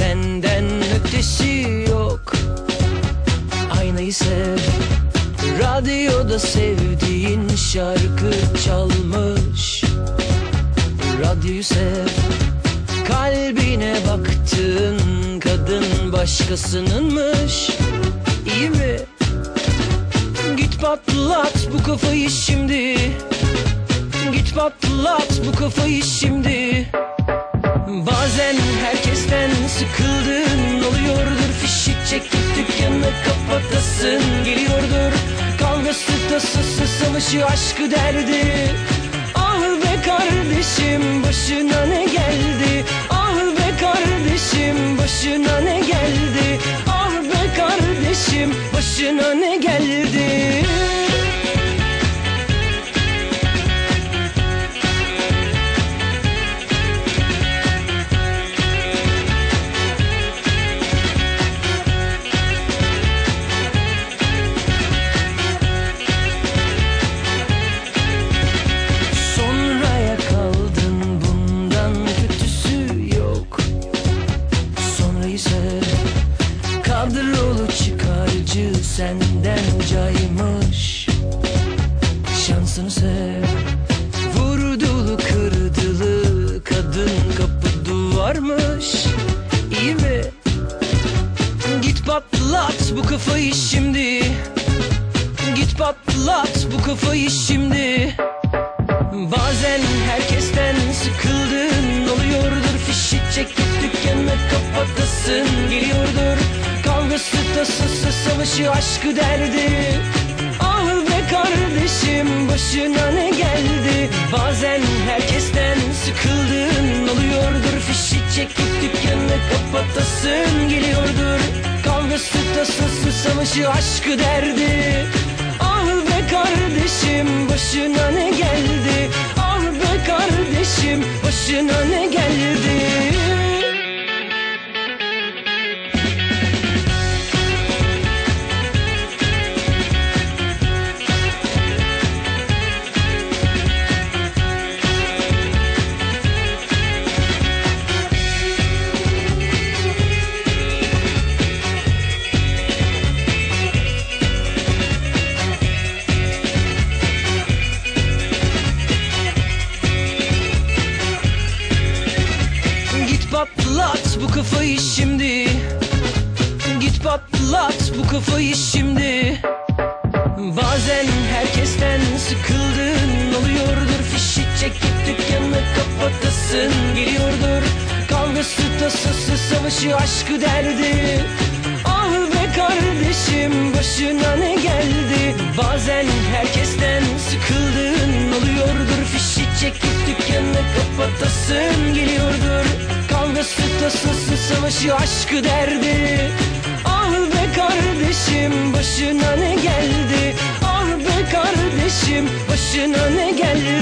Senden ötesi yok. Aynayı sev. Radyoda sevdiğin şarkı çalmış. Radyoyu sev. Kalbine baktığın kadın başkasınınmış. İyi mi? Git patlat bu kafayı şimdi. Git patlat bu kafayı şimdi. Savaşı aşkı derdi. Ah be kardeşim başına ne geldi? Ah be kardeşim başına ne geldi? Ah be kardeşim başına ne geldi senden caymış. Şansını sev. Vurdulu kırdılı kadın kapı duvarmış. İyi mi? Git patlat bu kafayı şimdi. Git patlat bu kafayı şimdi Kavgası tasası savaşı aşkı derdi. Ah be kardeşim başına ne geldi? Bazen herkesten sıkıldın oluyordur. Fişi çekip dükkanı kapatasın geliyordur. Kavgası tasası savaşı aşkı derdi. Ah be kardeşim başına ne geldi? Ah be kardeşim başına ne geldi kafayı şimdi. Git patlat bu kafayı şimdi. Bazen herkesten sıkıldın oluyordur. Fişi çekip dükkanı kapatasın geliyordur. Kavgası tasası savaşı aşkı derdi. Ah be kardeşim başına ne geldi? Bazen herkesten sıkıldın oluyordur. Fişi çekip dükkanı kapatasın geliyordur Tasası savaşı aşkı derdi. Ah be kardeşim başına ne geldi? Ah be kardeşim başına ne geldi